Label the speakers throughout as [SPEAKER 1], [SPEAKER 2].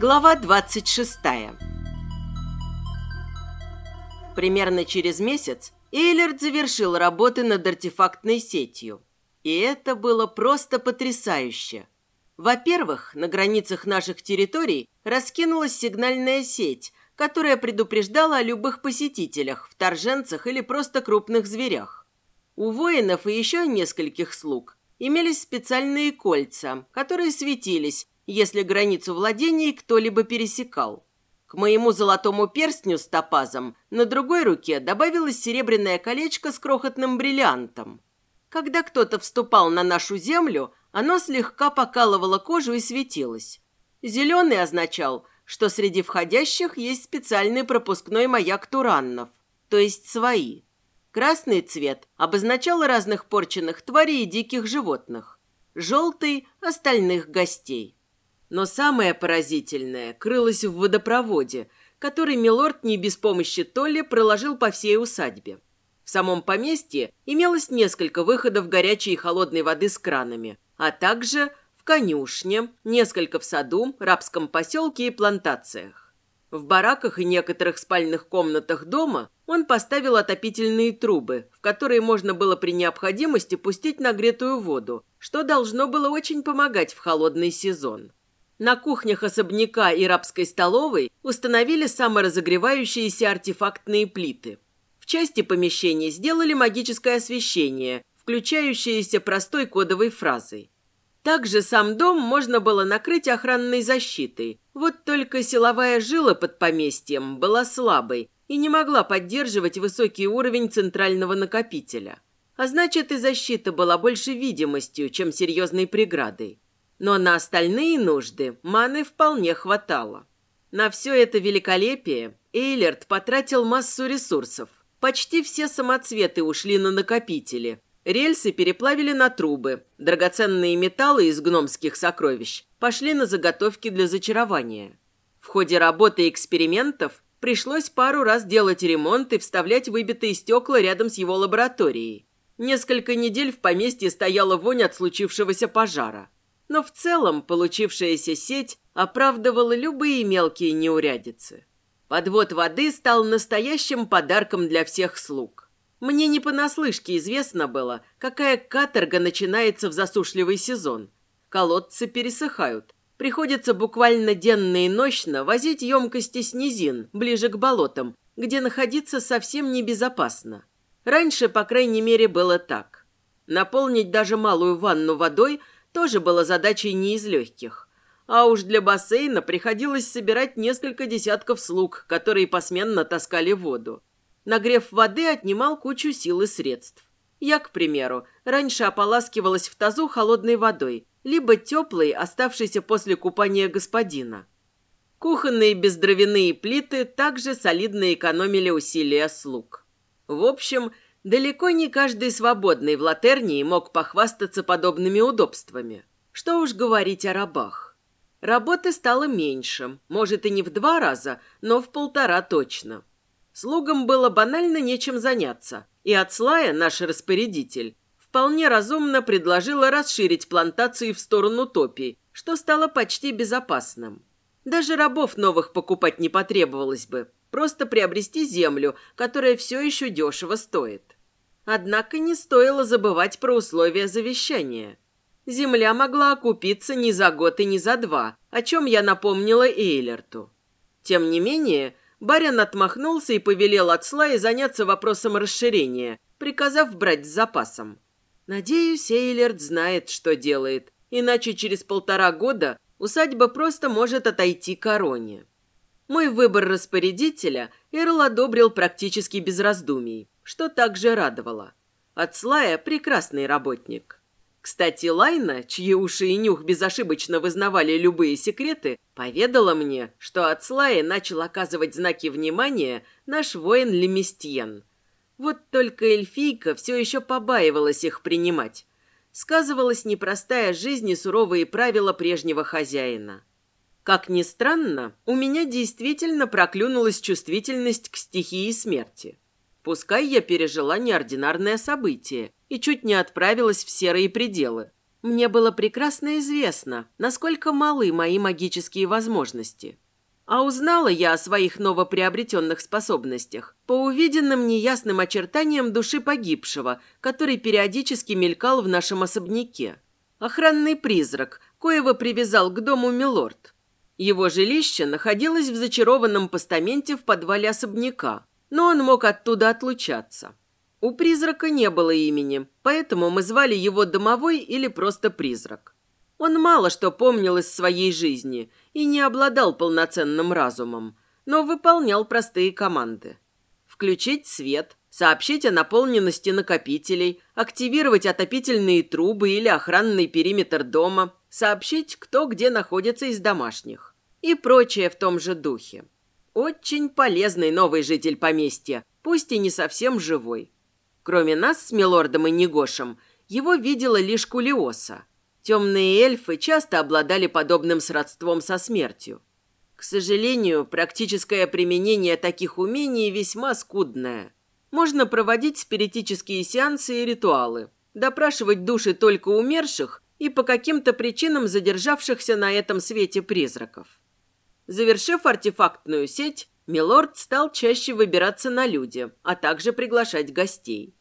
[SPEAKER 1] Глава 26. Примерно через месяц Эйлерд завершил работы над артефактной сетью. И это было просто потрясающе. Во-первых, на границах наших территорий раскинулась сигнальная сеть, которая предупреждала о любых посетителях, вторженцах или просто крупных зверях. У воинов и еще нескольких слуг имелись специальные кольца, которые светились, если границу владений кто-либо пересекал. К моему золотому перстню с топазом на другой руке добавилось серебряное колечко с крохотным бриллиантом. Когда кто-то вступал на нашу землю, оно слегка покалывало кожу и светилось. Зеленый означал, что среди входящих есть специальный пропускной маяк Тураннов, то есть свои. Красный цвет обозначал разных порченных тварей и диких животных. Желтый – остальных гостей. Но самое поразительное крылось в водопроводе, который Милорд не без помощи Толли проложил по всей усадьбе. В самом поместье имелось несколько выходов горячей и холодной воды с кранами, а также в конюшне, несколько в саду, рабском поселке и плантациях. В бараках и некоторых спальных комнатах дома он поставил отопительные трубы, в которые можно было при необходимости пустить нагретую воду, что должно было очень помогать в холодный сезон. На кухнях особняка и рабской столовой установили саморазогревающиеся артефактные плиты. В части помещений сделали магическое освещение, включающееся простой кодовой фразой. Также сам дом можно было накрыть охранной защитой. Вот только силовая жила под поместьем была слабой и не могла поддерживать высокий уровень центрального накопителя. А значит, и защита была больше видимостью, чем серьезной преградой. Но на остальные нужды маны вполне хватало. На все это великолепие Эйлерт потратил массу ресурсов. Почти все самоцветы ушли на накопители. Рельсы переплавили на трубы. Драгоценные металлы из гномских сокровищ пошли на заготовки для зачарования. В ходе работы и экспериментов пришлось пару раз делать ремонт и вставлять выбитые стекла рядом с его лабораторией. Несколько недель в поместье стояла вонь от случившегося пожара но в целом получившаяся сеть оправдывала любые мелкие неурядицы. Подвод воды стал настоящим подарком для всех слуг. Мне не понаслышке известно было, какая каторга начинается в засушливый сезон. Колодцы пересыхают. Приходится буквально денно и ночно возить емкости с низин, ближе к болотам, где находиться совсем небезопасно. Раньше, по крайней мере, было так. Наполнить даже малую ванну водой – тоже было задачей не из легких. А уж для бассейна приходилось собирать несколько десятков слуг, которые посменно таскали воду. Нагрев воды отнимал кучу сил и средств. Я, к примеру, раньше ополаскивалась в тазу холодной водой, либо теплой, оставшейся после купания господина. Кухонные бездровяные плиты также солидно экономили усилия слуг. В общем, Далеко не каждый свободный в Латернии мог похвастаться подобными удобствами. Что уж говорить о рабах. Работы стало меньше, может и не в два раза, но в полтора точно. Слугам было банально нечем заняться, и Ацлая, наш распорядитель, вполне разумно предложила расширить плантации в сторону топи, что стало почти безопасным. Даже рабов новых покупать не потребовалось бы, просто приобрести землю, которая все еще дешево стоит. Однако не стоило забывать про условия завещания. Земля могла окупиться не за год и не за два, о чем я напомнила Эйлерту. Тем не менее, барин отмахнулся и повелел Ацлае заняться вопросом расширения, приказав брать с запасом. Надеюсь, Эйлерт знает, что делает, иначе через полтора года усадьба просто может отойти короне. Мой выбор распорядителя Эрл одобрил практически без раздумий, что также радовало. Отслая – прекрасный работник. Кстати, Лайна, чьи уши и нюх безошибочно вызнавали любые секреты, поведала мне, что от Слая начал оказывать знаки внимания наш воин Леместьен. Вот только эльфийка все еще побаивалась их принимать. Сказывалась непростая жизнь и суровые правила прежнего хозяина. Как ни странно, у меня действительно проклюнулась чувствительность к стихии смерти. Пускай я пережила неординарное событие и чуть не отправилась в серые пределы. Мне было прекрасно известно, насколько малы мои магические возможности. А узнала я о своих новоприобретенных способностях по увиденным неясным очертаниям души погибшего, который периодически мелькал в нашем особняке. Охранный призрак, коего привязал к дому милорд. Его жилище находилось в зачарованном постаменте в подвале особняка, но он мог оттуда отлучаться. У призрака не было имени, поэтому мы звали его Домовой или просто Призрак. Он мало что помнил из своей жизни и не обладал полноценным разумом, но выполнял простые команды. Включить свет, сообщить о наполненности накопителей, активировать отопительные трубы или охранный периметр дома, сообщить, кто где находится из домашних и прочее в том же духе. Очень полезный новый житель поместья, пусть и не совсем живой. Кроме нас с Милордом и Негошем, его видела лишь Кулиоса. Темные эльфы часто обладали подобным сродством со смертью. К сожалению, практическое применение таких умений весьма скудное. Можно проводить спиритические сеансы и ритуалы, допрашивать души только умерших и по каким-то причинам задержавшихся на этом свете призраков. Завершив артефактную сеть, Милорд стал чаще выбираться на люди, а также приглашать гостей.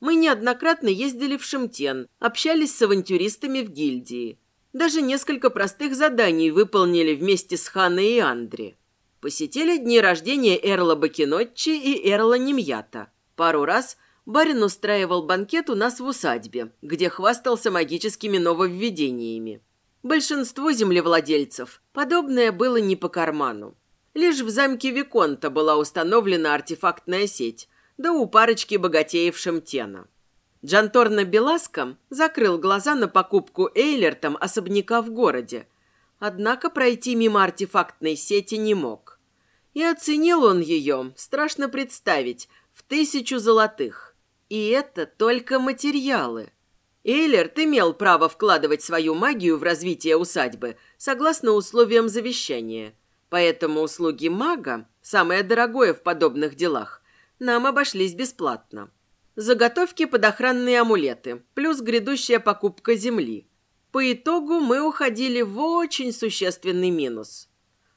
[SPEAKER 1] Мы неоднократно ездили в Шимтен, общались с авантюристами в гильдии. Даже несколько простых заданий выполнили вместе с Ханой и Андре. Посетили дни рождения Эрла Бакинотчи и Эрла Немьята. Пару раз барин устраивал банкет у нас в усадьбе, где хвастался магическими нововведениями. Большинству землевладельцев подобное было не по карману. Лишь в замке Виконта была установлена артефактная сеть, да у парочки богатеев Шемтена. Джанторна Беласком закрыл глаза на покупку Эйлертом особняка в городе, однако пройти мимо артефактной сети не мог. И оценил он ее, страшно представить, в тысячу золотых. И это только материалы. Эйлерт имел право вкладывать свою магию в развитие усадьбы согласно условиям завещания. Поэтому услуги мага, самое дорогое в подобных делах, нам обошлись бесплатно. Заготовки под охранные амулеты, плюс грядущая покупка земли. По итогу мы уходили в очень существенный минус.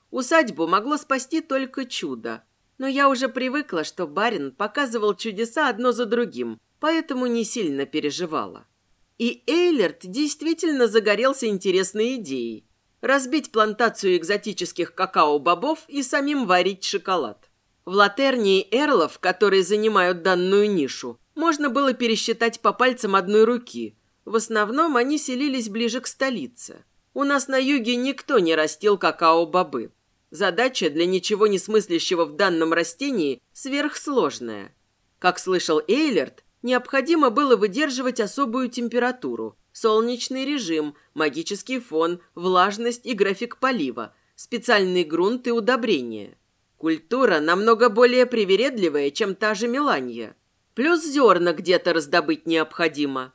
[SPEAKER 1] Усадьбу могло спасти только чудо. Но я уже привыкла, что барин показывал чудеса одно за другим, поэтому не сильно переживала. И Эйлерт действительно загорелся интересной идеей – разбить плантацию экзотических какао-бобов и самим варить шоколад. В латернии эрлов, которые занимают данную нишу, можно было пересчитать по пальцам одной руки. В основном они селились ближе к столице. У нас на юге никто не растил какао-бобы. Задача для ничего не смыслящего в данном растении сверхсложная. Как слышал Эйлерт, необходимо было выдерживать особую температуру, солнечный режим, магический фон, влажность и график полива, специальный грунт и удобрения. Культура намного более привередливая, чем та же Меланья. Плюс зерна где-то раздобыть необходимо.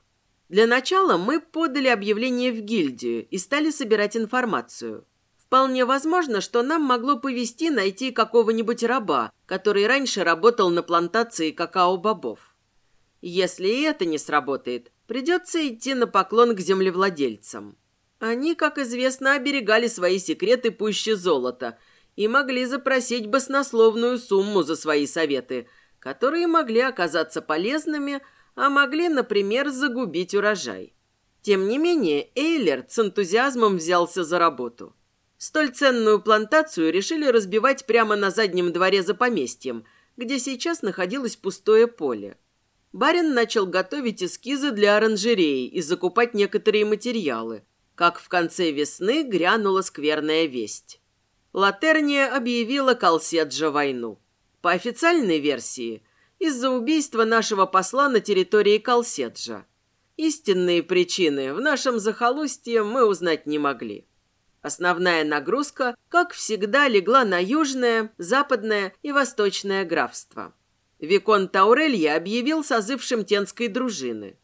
[SPEAKER 1] Для начала мы подали объявление в гильдию и стали собирать информацию. Вполне возможно, что нам могло повести найти какого-нибудь раба, который раньше работал на плантации какао-бобов. Если и это не сработает, придется идти на поклон к землевладельцам. Они, как известно, оберегали свои секреты пуще золота – и могли запросить баснословную сумму за свои советы, которые могли оказаться полезными, а могли, например, загубить урожай. Тем не менее, Эйлерт с энтузиазмом взялся за работу. Столь ценную плантацию решили разбивать прямо на заднем дворе за поместьем, где сейчас находилось пустое поле. Барин начал готовить эскизы для оранжереи и закупать некоторые материалы, как в конце весны грянула скверная весть. Латерния объявила Колседжа войну. По официальной версии, из-за убийства нашего посла на территории Колседжа. Истинные причины в нашем захолустье мы узнать не могли. Основная нагрузка, как всегда, легла на южное, западное и восточное графство. Викон Таурелья объявил созыв шемтенской дружины.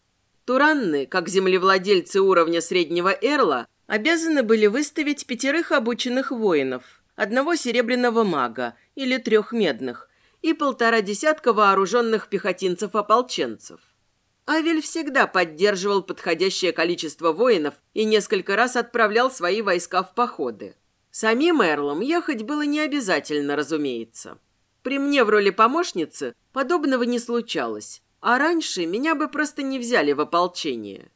[SPEAKER 1] Туранны, как землевладельцы уровня среднего эрла, обязаны были выставить пятерых обученных воинов, одного серебряного мага или трех медных и полтора десятка вооруженных пехотинцев-ополченцев. Авель всегда поддерживал подходящее количество воинов и несколько раз отправлял свои войска в походы. Самим Эрлом ехать было не обязательно, разумеется. При мне в роли помощницы подобного не случалось, а раньше меня бы просто не взяли в ополчение.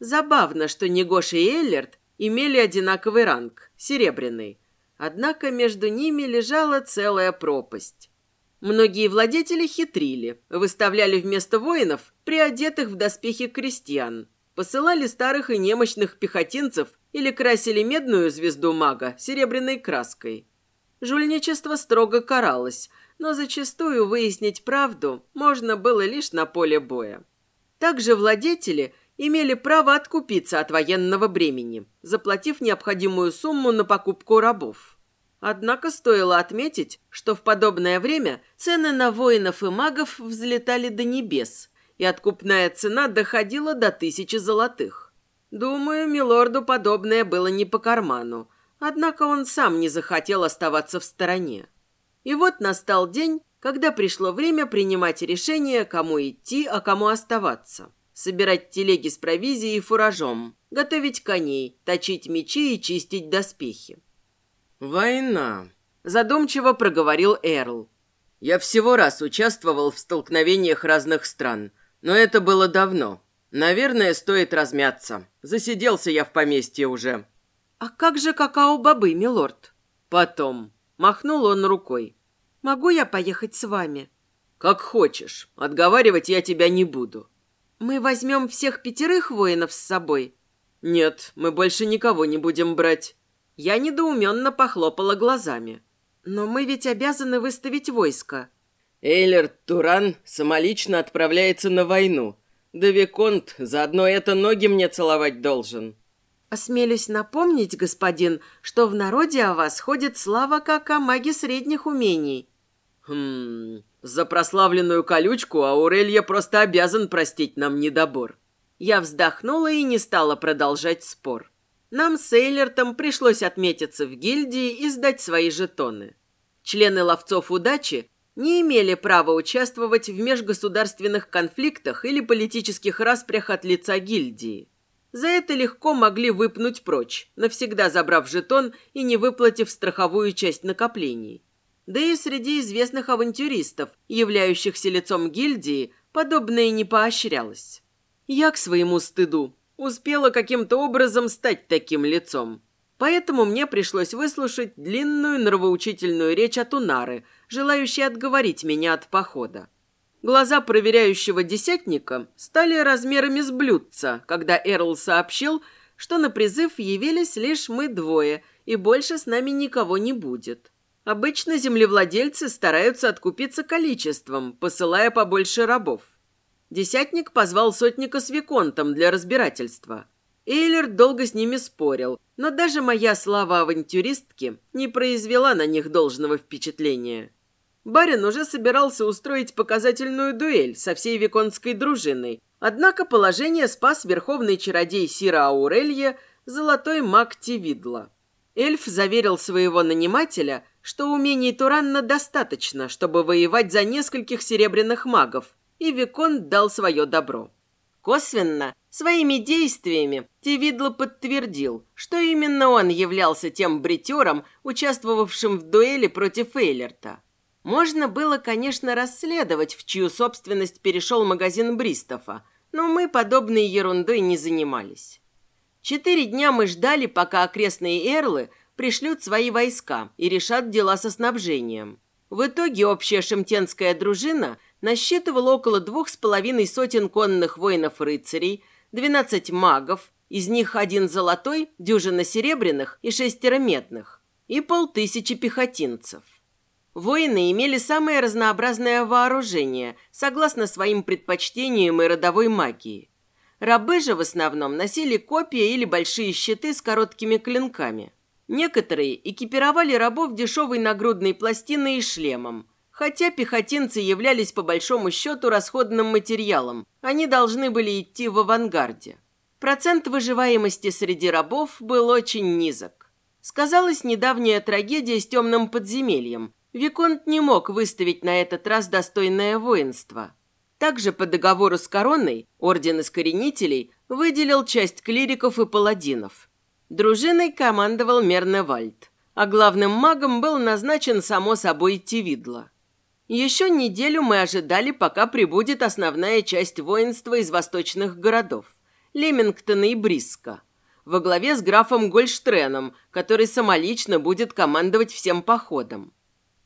[SPEAKER 1] Забавно, что Негош и Эллерт имели одинаковый ранг – серебряный. Однако между ними лежала целая пропасть. Многие владетели хитрили, выставляли вместо воинов приодетых в доспехи крестьян, посылали старых и немощных пехотинцев или красили медную звезду мага серебряной краской. Жульничество строго каралось, но зачастую выяснить правду можно было лишь на поле боя. Также владетели имели право откупиться от военного бремени, заплатив необходимую сумму на покупку рабов. Однако стоило отметить, что в подобное время цены на воинов и магов взлетали до небес, и откупная цена доходила до тысячи золотых. Думаю, милорду подобное было не по карману, однако он сам не захотел оставаться в стороне. И вот настал день, когда пришло время принимать решение, кому идти, а кому оставаться. Собирать телеги с провизией и фуражом, готовить коней, точить мечи и чистить доспехи. «Война», – задумчиво проговорил Эрл. «Я всего раз участвовал в столкновениях разных стран, но это было давно. Наверное, стоит размяться. Засиделся я в поместье уже». «А как же какао-бобы, милорд?» «Потом». Махнул он рукой. «Могу я поехать с вами?» «Как хочешь. Отговаривать я тебя не буду». «Мы возьмем всех пятерых воинов с собой?» «Нет, мы больше никого не будем брать. Я недоуменно похлопала глазами. «Но мы ведь обязаны выставить войско». Эйлерт Туран самолично отправляется на войну. Да Виконт заодно это ноги мне целовать должен. Осмелюсь напомнить, господин, что в народе о вас ходит слава как о маге средних умений. Хм, за прославленную колючку Аурелья просто обязан простить нам недобор. Я вздохнула и не стала продолжать спор. Нам с Эйлертом пришлось отметиться в гильдии и сдать свои жетоны. Члены ловцов удачи не имели права участвовать в межгосударственных конфликтах или политических распрях от лица гильдии. За это легко могли выпнуть прочь, навсегда забрав жетон и не выплатив страховую часть накоплений. Да и среди известных авантюристов, являющихся лицом гильдии, подобное не поощрялось. Я к своему стыду успела каким-то образом стать таким лицом. Поэтому мне пришлось выслушать длинную нравоучительную речь от Унары, желающей отговорить меня от похода. Глаза проверяющего десятника стали размерами с блюдца, когда Эрл сообщил, что на призыв явились лишь мы двое, и больше с нами никого не будет. Обычно землевладельцы стараются откупиться количеством, посылая побольше рабов. Десятник позвал сотника с Виконтом для разбирательства. Эйлер долго с ними спорил, но даже моя слава авантюристки не произвела на них должного впечатления. Барин уже собирался устроить показательную дуэль со всей виконтской дружиной, однако положение спас верховный чародей Сира Аурелья, золотой маг Тивидла. Эльф заверил своего нанимателя, что умений Туранна достаточно, чтобы воевать за нескольких серебряных магов, и Виконт дал свое добро. Косвенно, своими действиями, Тевидло подтвердил, что именно он являлся тем бритером, участвовавшим в дуэли против Эйлерта. Можно было, конечно, расследовать, в чью собственность перешел магазин Бристофа, но мы подобной ерундой не занимались. Четыре дня мы ждали, пока окрестные эрлы пришлют свои войска и решат дела со снабжением. В итоге общая шемтенская дружина – насчитывал около двух с половиной сотен конных воинов-рыцарей, двенадцать магов, из них один золотой, дюжина серебряных и шестеро медных, и полтысячи пехотинцев. Воины имели самое разнообразное вооружение, согласно своим предпочтениям и родовой магии. Рабы же в основном носили копья или большие щиты с короткими клинками. Некоторые экипировали рабов дешевой нагрудной пластиной и шлемом – Хотя пехотинцы являлись по большому счету расходным материалом, они должны были идти в авангарде. Процент выживаемости среди рабов был очень низок. Сказалась недавняя трагедия с темным подземельем. Виконт не мог выставить на этот раз достойное воинство. Также по договору с короной Орден Искоренителей выделил часть клириков и паладинов. Дружиной командовал Мерневальд, а главным магом был назначен, само собой, Тивидло. Еще неделю мы ожидали, пока прибудет основная часть воинства из восточных городов – Лемингтона и Бриска, во главе с графом Гольштреном, который самолично будет командовать всем походом.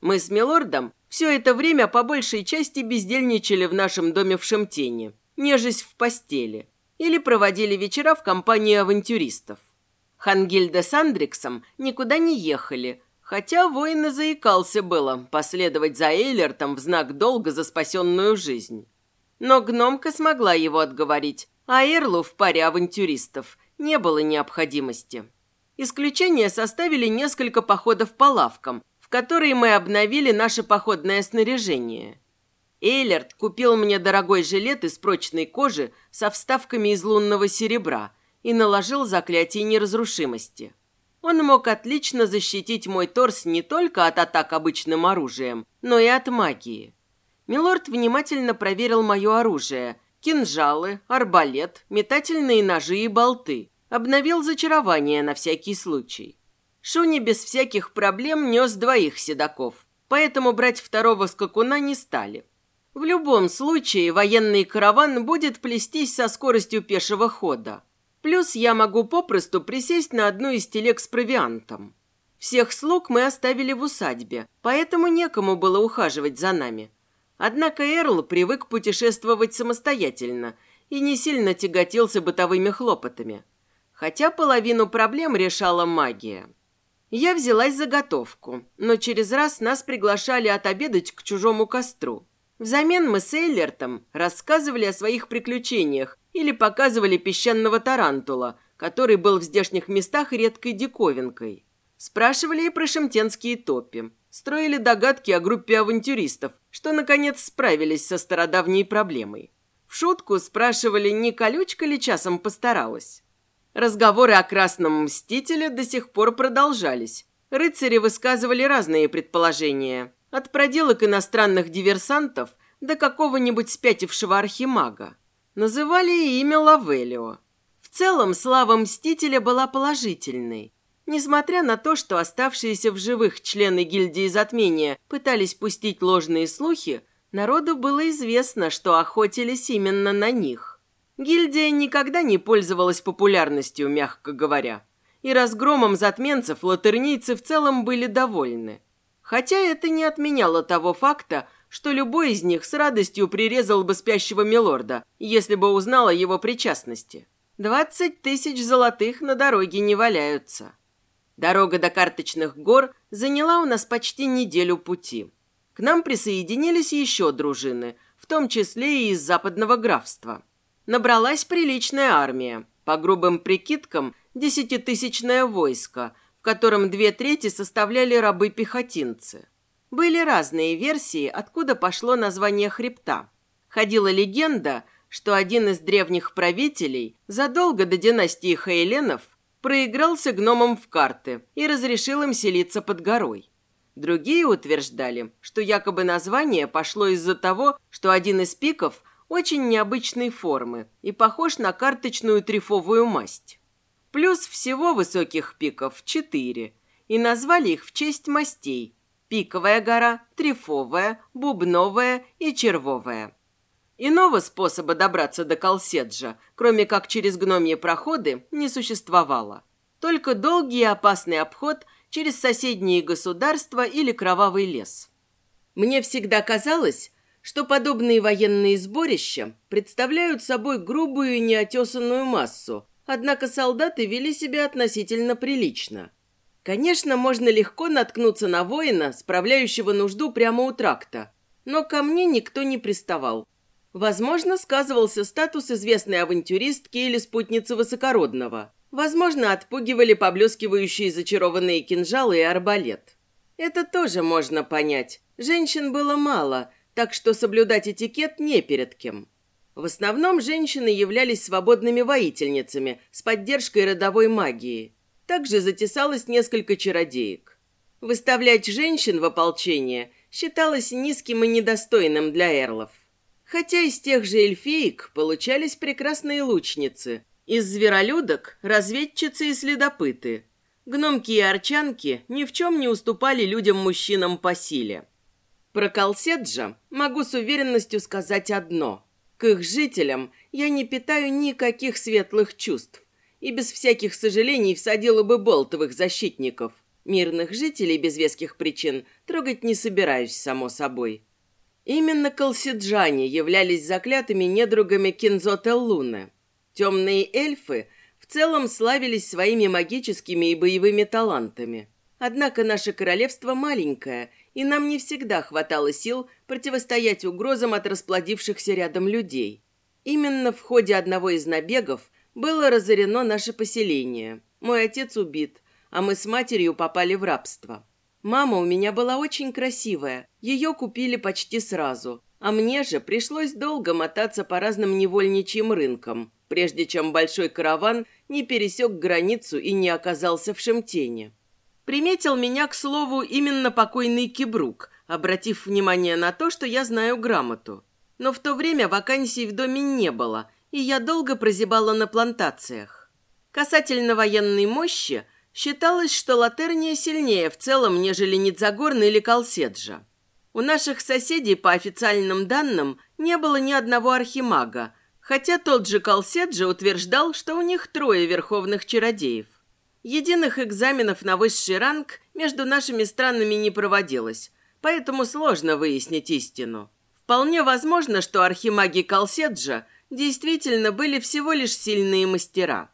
[SPEAKER 1] Мы с Милордом все это время по большей части бездельничали в нашем доме в Шемтене, нежесть в постели, или проводили вечера в компании авантюристов. Хангильда с Андриксом никуда не ехали, хотя воин и заикался было последовать за Эйлертом в знак долга за спасенную жизнь. Но гномка смогла его отговорить, а Эрлу в паре авантюристов не было необходимости. Исключение составили несколько походов по лавкам, в которые мы обновили наше походное снаряжение. Эйлерт купил мне дорогой жилет из прочной кожи со вставками из лунного серебра и наложил заклятие неразрушимости. Он мог отлично защитить мой торс не только от атак обычным оружием, но и от магии. Милорд внимательно проверил мое оружие – кинжалы, арбалет, метательные ножи и болты. Обновил зачарование на всякий случай. Шуни без всяких проблем нес двоих седаков, поэтому брать второго скакуна не стали. В любом случае военный караван будет плестись со скоростью пешего хода. Плюс я могу попросту присесть на одну из телег с провиантом. Всех слуг мы оставили в усадьбе, поэтому некому было ухаживать за нами. Однако Эрл привык путешествовать самостоятельно и не сильно тяготился бытовыми хлопотами. Хотя половину проблем решала магия. Я взялась за готовку, но через раз нас приглашали отобедать к чужому костру. Взамен мы с Эйлертом рассказывали о своих приключениях или показывали песчаного тарантула, который был в здешних местах редкой диковинкой. Спрашивали и про шемтенские топи. Строили догадки о группе авантюристов, что, наконец, справились со стародавней проблемой. В шутку спрашивали, не колючка ли часом постаралась. Разговоры о Красном Мстителе до сих пор продолжались. Рыцари высказывали разные предположения. От проделок иностранных диверсантов до какого-нибудь спятившего архимага. Называли и имя Лавелио. В целом, слава Мстителя была положительной. Несмотря на то, что оставшиеся в живых члены гильдии затмения пытались пустить ложные слухи, народу было известно, что охотились именно на них. Гильдия никогда не пользовалась популярностью, мягко говоря. И разгромом затменцев латернийцы в целом были довольны. Хотя это не отменяло того факта, что любой из них с радостью прирезал бы спящего милорда, если бы узнал о его причастности. Двадцать тысяч золотых на дороге не валяются. Дорога до карточных гор заняла у нас почти неделю пути. К нам присоединились еще дружины, в том числе и из западного графства набралась приличная армия. По грубым прикидкам, десятитысячное войско, в котором две трети составляли рабы-пехотинцы. Были разные версии, откуда пошло название хребта. Ходила легенда, что один из древних правителей задолго до династии Хейленов проигрался гномам в карты и разрешил им селиться под горой. Другие утверждали, что якобы название пошло из-за того, что один из пиков – очень необычной формы и похож на карточную трифовую масть. Плюс всего высоких пиков четыре, и назвали их в честь мастей – пиковая гора, трифовая, бубновая и червовая. Иного способа добраться до Колседжа, кроме как через гномьи проходы, не существовало. Только долгий и опасный обход через соседние государства или кровавый лес. Мне всегда казалось, что подобные военные сборища представляют собой грубую и неотесанную массу, однако солдаты вели себя относительно прилично. Конечно, можно легко наткнуться на воина, справляющего нужду прямо у тракта, но ко мне никто не приставал. Возможно, сказывался статус известной авантюристки или спутницы высокородного. Возможно, отпугивали поблескивающие зачарованные кинжалы и арбалет. Это тоже можно понять. Женщин было мало, так что соблюдать этикет не перед кем. В основном женщины являлись свободными воительницами с поддержкой родовой магии. Также затесалось несколько чародеек. Выставлять женщин в ополчение считалось низким и недостойным для эрлов. Хотя из тех же эльфиек получались прекрасные лучницы, из зверолюдок – разведчицы и следопыты. Гномки и арчанки ни в чем не уступали людям-мужчинам по силе. Про Колседжа могу с уверенностью сказать одно. К их жителям я не питаю никаких светлых чувств и без всяких сожалений всадила бы болтовых защитников. Мирных жителей без веских причин трогать не собираюсь, само собой. Именно колсиджане являлись заклятыми недругами Кинзота Луны. Темные эльфы в целом славились своими магическими и боевыми талантами. Однако наше королевство маленькое, и нам не всегда хватало сил противостоять угрозам от расплодившихся рядом людей. Именно в ходе одного из набегов было разорено наше поселение. Мой отец убит, а мы с матерью попали в рабство. Мама у меня была очень красивая, ее купили почти сразу, а мне же пришлось долго мотаться по разным невольничьим рынкам, прежде чем большой караван не пересек границу и не оказался в Шемтене. Приметил меня, к слову, именно покойный Кибрук, обратив внимание на то, что я знаю грамоту. Но в то время вакансий в доме не было, и я долго прозябала на плантациях. Касательно военной мощи – Считалось, что Латерния сильнее в целом, нежели Нидзагорн или Колседжа. У наших соседей, по официальным данным, не было ни одного архимага, хотя тот же Колседжа утверждал, что у них трое верховных чародеев. Единых экзаменов на высший ранг между нашими странами не проводилось, поэтому сложно выяснить истину. Вполне возможно, что архимаги Колседжа действительно были всего лишь сильные мастера.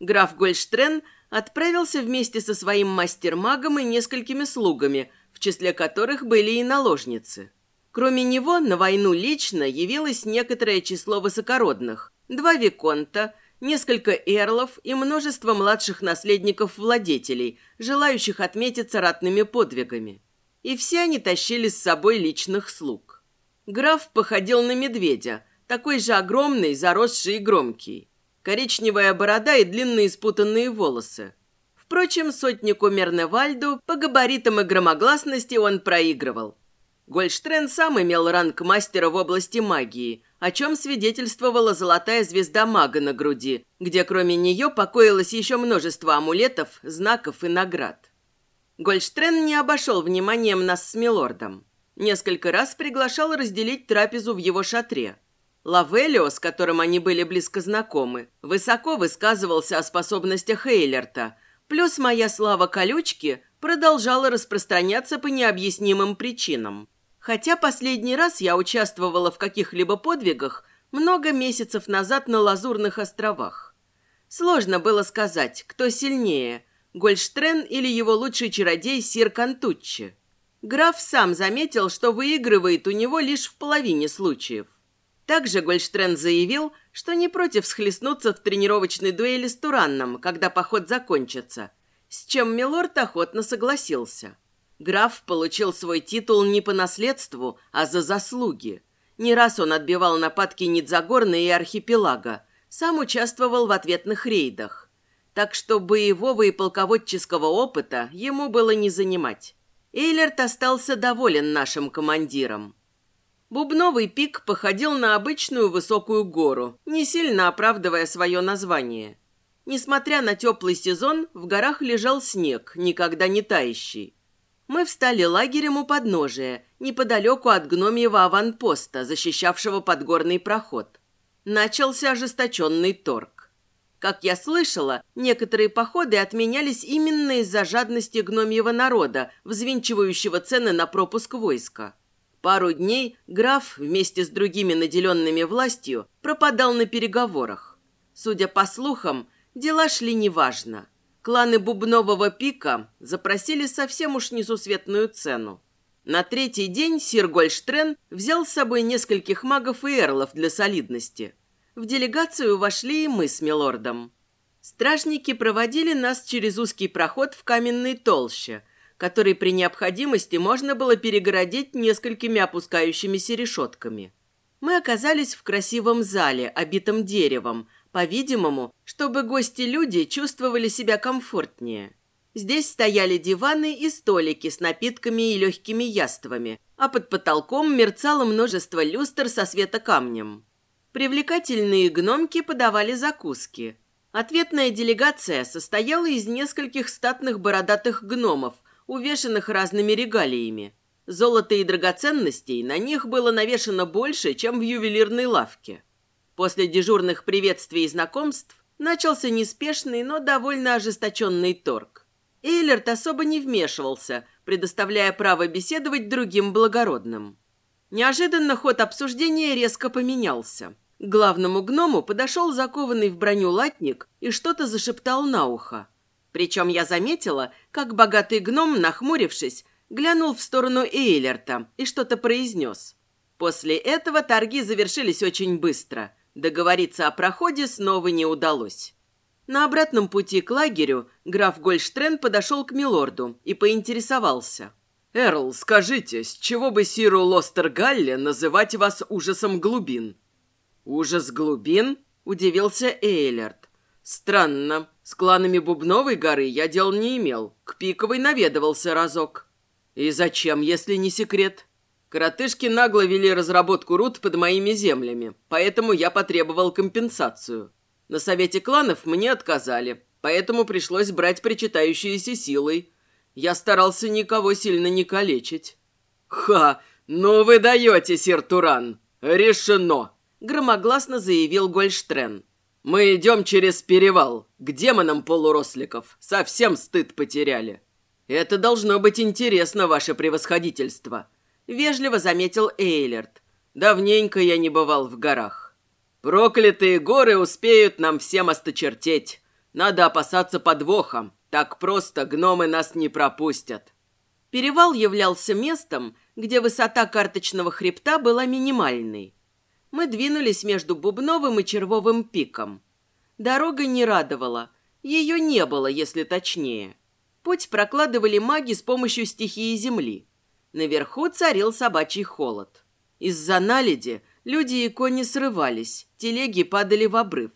[SPEAKER 1] Граф Гольштрен – отправился вместе со своим мастер-магом и несколькими слугами, в числе которых были и наложницы. Кроме него, на войну лично явилось некоторое число высокородных, два виконта, несколько эрлов и множество младших наследников-владетелей, желающих отметиться ратными подвигами. И все они тащили с собой личных слуг. Граф походил на медведя, такой же огромный, заросший и громкий коричневая борода и длинные спутанные волосы. Впрочем, сотнику Мерневальду по габаритам и громогласности он проигрывал. Гольштрен сам имел ранг мастера в области магии, о чем свидетельствовала золотая звезда мага на груди, где кроме нее покоилось еще множество амулетов, знаков и наград. Гольштрен не обошел вниманием нас с Милордом. Несколько раз приглашал разделить трапезу в его шатре – Лавелио, с которым они были близко знакомы, высоко высказывался о способностях Эйлерта, плюс моя слава колючки продолжала распространяться по необъяснимым причинам. Хотя последний раз я участвовала в каких-либо подвигах много месяцев назад на Лазурных островах. Сложно было сказать, кто сильнее, Гольштрен или его лучший чародей Сир Кантуччи. Граф сам заметил, что выигрывает у него лишь в половине случаев. Также Гольштрен заявил, что не против схлестнуться в тренировочной дуэли с Туранном, когда поход закончится, с чем Милорд охотно согласился. Граф получил свой титул не по наследству, а за заслуги. Не раз он отбивал нападки Нидзагорна и Архипелага, сам участвовал в ответных рейдах. Так что боевого и полководческого опыта ему было не занимать. Эйлерт остался доволен нашим командиром. Бубновый пик походил на обычную высокую гору, не сильно оправдывая свое название. Несмотря на теплый сезон, в горах лежал снег, никогда не тающий. Мы встали лагерем у подножия, неподалеку от гномьего аванпоста, защищавшего подгорный проход. Начался ожесточенный торг. Как я слышала, некоторые походы отменялись именно из-за жадности гномьего народа, взвинчивающего цены на пропуск войска. Пару дней граф вместе с другими наделенными властью пропадал на переговорах. Судя по слухам, дела шли неважно. Кланы Бубнового пика запросили совсем уж несусветную цену. На третий день сир Гольштрен взял с собой нескольких магов и эрлов для солидности. В делегацию вошли и мы с милордом. Стражники проводили нас через узкий проход в каменной толще, который при необходимости можно было перегородить несколькими опускающимися решетками. Мы оказались в красивом зале, обитом деревом, по-видимому, чтобы гости-люди чувствовали себя комфортнее. Здесь стояли диваны и столики с напитками и легкими яствами, а под потолком мерцало множество люстр со светокамнем. Привлекательные гномки подавали закуски. Ответная делегация состояла из нескольких статных бородатых гномов, увешанных разными регалиями. Золота и драгоценностей на них было навешано больше, чем в ювелирной лавке. После дежурных приветствий и знакомств начался неспешный, но довольно ожесточенный торг. Эйлерт особо не вмешивался, предоставляя право беседовать другим благородным. Неожиданно ход обсуждения резко поменялся. К главному гному подошел закованный в броню латник и что-то зашептал на ухо. Причем я заметила, как богатый гном, нахмурившись, глянул в сторону Эйлерта и что-то произнес. После этого торги завершились очень быстро. Договориться о проходе снова не удалось. На обратном пути к лагерю граф Гольштрен подошел к милорду и поинтересовался.
[SPEAKER 2] «Эрл, скажите, с чего бы Сиру Лостергалле называть вас ужасом глубин?»
[SPEAKER 1] «Ужас глубин?» – удивился Эйлерт. «Странно. С кланами Бубновой горы я дел не имел. К Пиковой наведывался разок». «И зачем, если не секрет?» Коротышки нагло вели разработку руд под моими землями, поэтому я потребовал компенсацию. На совете кланов мне отказали, поэтому пришлось брать причитающиеся силой. Я старался никого сильно не калечить.
[SPEAKER 2] «Ха! Ну вы даете, сир Туран! Решено!»
[SPEAKER 1] Громогласно заявил Гольштрен.
[SPEAKER 2] «Мы идем через перевал. К демонам полуросликов. Совсем стыд потеряли».
[SPEAKER 1] «Это должно быть интересно, ваше превосходительство», — вежливо заметил Эйлерт. «Давненько я не бывал в горах». Проклятые горы успеют нам всем осточертеть. Надо опасаться подвоха. Так просто гномы нас не пропустят. Перевал являлся местом, где высота карточного хребта была минимальной. Мы двинулись между Бубновым и Червовым пиком. Дорога не радовала. Ее не было, если точнее. Путь прокладывали маги с помощью стихии земли. Наверху царил собачий холод. Из-за наледи Люди и кони срывались, телеги падали в обрыв.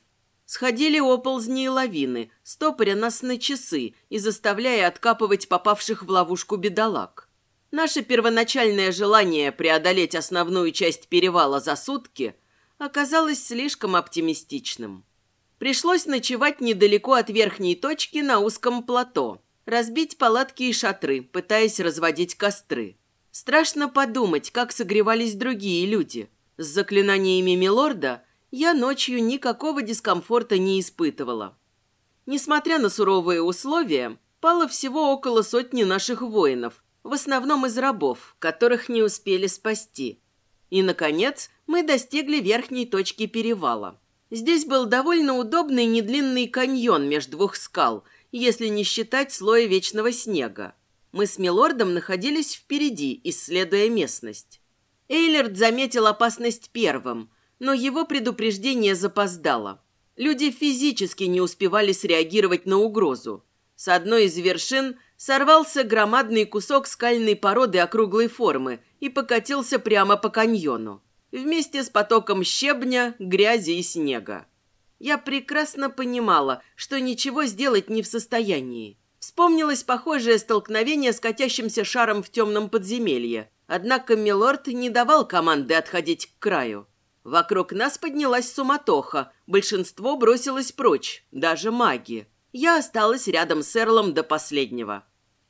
[SPEAKER 1] Сходили оползни и лавины, стопоря нас на часы и заставляя откапывать попавших в ловушку бедолаг. Наше первоначальное желание преодолеть основную часть перевала за сутки оказалось слишком оптимистичным. Пришлось ночевать недалеко от верхней точки на узком плато, разбить палатки и шатры, пытаясь разводить костры. Страшно подумать, как согревались другие люди – с заклинаниями Милорда я ночью никакого дискомфорта не испытывала. Несмотря на суровые условия, пало всего около сотни наших воинов, в основном из рабов, которых не успели спасти. И, наконец, мы достигли верхней точки перевала. Здесь был довольно удобный недлинный каньон между двух скал, если не считать слоя вечного снега. Мы с Милордом находились впереди, исследуя местность. Эйлерд заметил опасность первым, но его предупреждение запоздало. Люди физически не успевали среагировать на угрозу. С одной из вершин сорвался громадный кусок скальной породы округлой формы и покатился прямо по каньону. Вместе с потоком щебня, грязи и снега. Я прекрасно понимала, что ничего сделать не в состоянии. Вспомнилось похожее столкновение с катящимся шаром в темном подземелье. Однако Милорд не давал команды отходить к краю. Вокруг нас поднялась суматоха. Большинство бросилось прочь, даже маги. Я осталась рядом с Эрлом до последнего.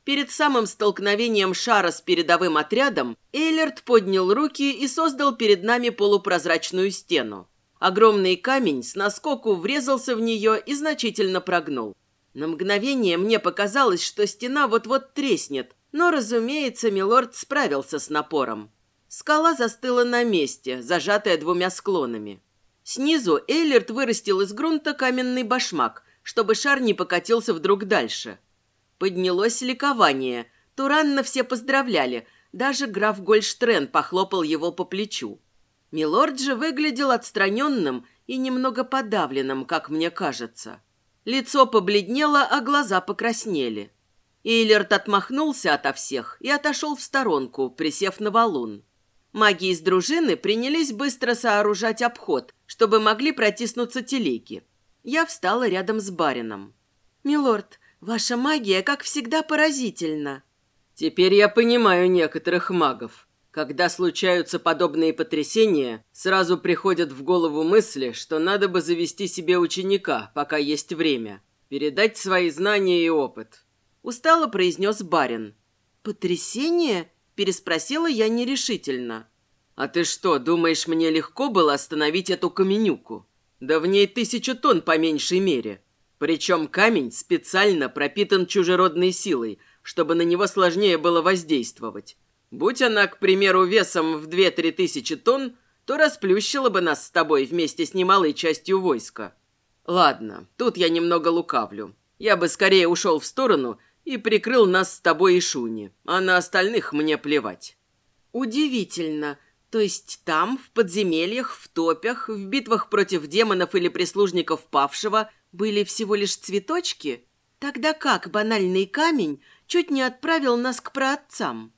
[SPEAKER 1] Перед самым столкновением шара с передовым отрядом Эйлерт поднял руки и создал перед нами полупрозрачную стену. Огромный камень с наскоку врезался в нее и значительно прогнул. На мгновение мне показалось, что стена вот-вот треснет, но, разумеется, Милорд справился с напором. Скала застыла на месте, зажатая двумя склонами. Снизу Эйлерт вырастил из грунта каменный башмак, чтобы шар не покатился вдруг дальше. Поднялось ликование. Туранна все поздравляли. Даже граф Гольштрен похлопал его по плечу. Милорд же выглядел отстраненным и немного подавленным, как мне кажется. Лицо побледнело, а глаза покраснели. Эйлерт отмахнулся ото всех и отошел в сторонку, присев на валун. Маги из дружины принялись быстро сооружать обход, чтобы могли протиснуться телеги. Я встала рядом с барином. «Милорд, ваша магия, как всегда, поразительна».
[SPEAKER 2] «Теперь я понимаю некоторых магов», Когда случаются подобные потрясения, сразу приходят в голову мысли, что надо бы завести себе ученика, пока есть время. Передать свои знания и опыт.
[SPEAKER 1] Устало произнес барин. «Потрясение?» – переспросила я нерешительно.
[SPEAKER 2] «А ты что, думаешь, мне легко было остановить эту каменюку? Да в ней тысячу тонн по меньшей мере. Причем камень специально пропитан чужеродной силой, чтобы на него сложнее было воздействовать. Будь она, к примеру, весом в 2-3 тысячи тонн, то расплющила бы нас с тобой вместе с немалой частью войска. Ладно, тут я немного лукавлю. Я бы скорее ушел в сторону и прикрыл нас с тобой и Шуни, а на остальных мне плевать.
[SPEAKER 1] Удивительно. То есть там, в подземельях, в топях, в битвах против демонов или прислужников павшего были всего лишь цветочки? Тогда как банальный камень чуть не отправил нас к праотцам?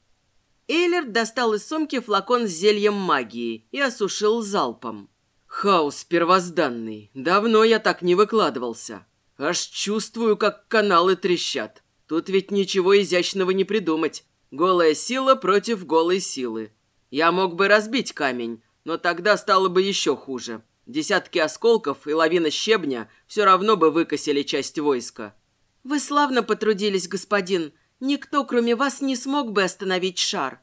[SPEAKER 1] Эйлер достал из сумки флакон с зельем магии и осушил залпом.
[SPEAKER 2] «Хаос первозданный. Давно я так не выкладывался. Аж чувствую, как каналы трещат. Тут ведь ничего изящного не придумать. Голая сила против голой силы. Я мог бы разбить камень, но тогда стало бы еще хуже. Десятки осколков и лавина щебня все равно бы выкосили часть войска».
[SPEAKER 1] «Вы славно потрудились, господин. Никто, кроме вас, не смог бы остановить шар.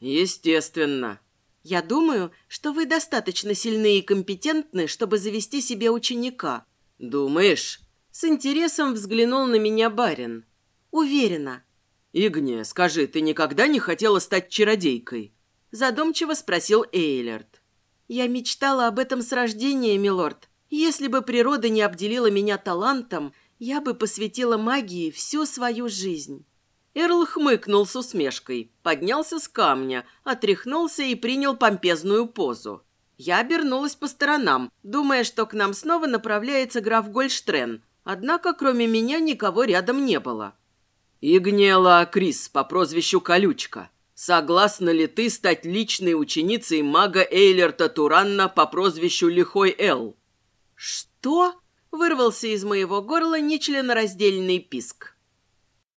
[SPEAKER 2] Естественно.
[SPEAKER 1] Я думаю, что вы достаточно сильны и компетентны, чтобы завести себе ученика.
[SPEAKER 2] Думаешь?
[SPEAKER 1] С интересом взглянул на меня барин. Уверена.
[SPEAKER 2] Игния, скажи, ты никогда не хотела стать чародейкой?
[SPEAKER 1] Задумчиво спросил Эйлерт. Я мечтала об этом с рождения, милорд. Если бы природа не обделила меня талантом, я бы посвятила магии всю свою жизнь. Эрл хмыкнул с усмешкой, поднялся с камня, отряхнулся и принял помпезную позу. Я обернулась по сторонам, думая, что к нам снова направляется граф Гольштрен, однако кроме меня никого рядом не было.
[SPEAKER 2] «Игнела Крис по прозвищу Колючка, согласна ли ты стать личной ученицей мага Эйлерта Туранна по прозвищу Лихой Эл?»
[SPEAKER 1] «Что?» – вырвался из моего горла нечленораздельный писк.